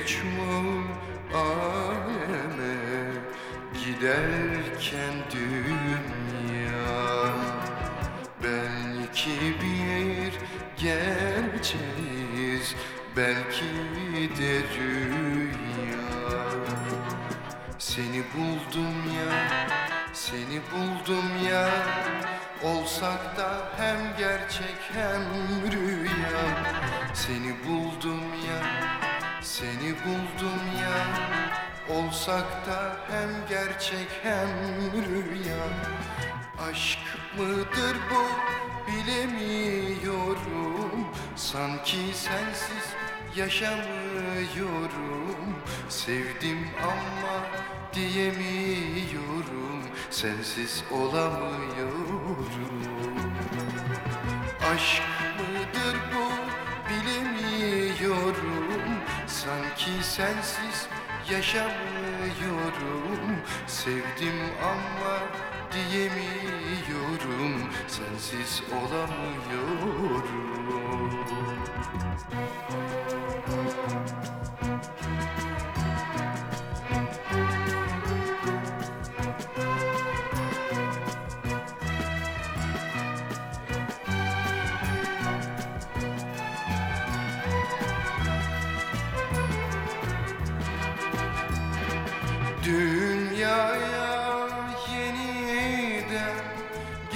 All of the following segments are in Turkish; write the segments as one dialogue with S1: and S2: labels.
S1: mecmur aleme giderken dünya. Belki bir gerçeğiz belki de rüya. Seni buldum ya seni buldum ya. Olsak da hem gerçek hem rüya. Seni buldum ya seni buldum ya Olsak da hem gerçek hem rüya. Aşk mıdır bu bilemiyorum. Sanki sensiz yaşamıyorum. Sevdim ama diyemiyorum. Sensiz olamıyorum. Aşk sensiz yaşamıyorum. Sevdim ama diyemiyorum. Sensiz olamıyorum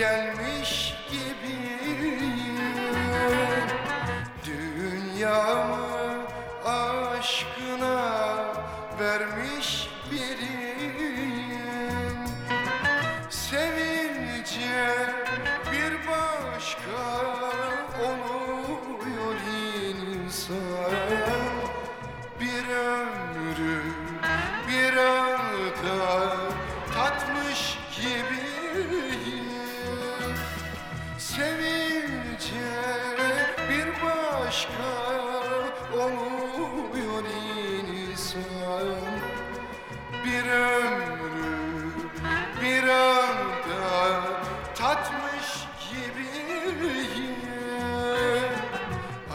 S1: gelmiş gibiyim Dünyamı aşkına vermiş biriyim Sevince bir başka oluyor insan Bir ömrü bir anda tatmış gibiyim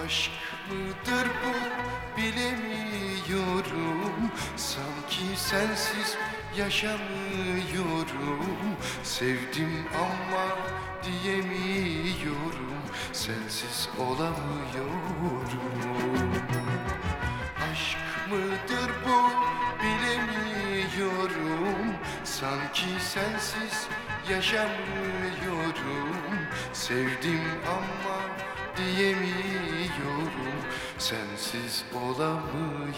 S1: Aşk mıdır bu bilemiyorum. Sanki sensiz yaşamıyorum. Sevdim ama diyemiyorum. Sensiz olamıyorum sensiz yaşamıyorum. Sevdim ama diyemiyorum. Sensiz olamıyorum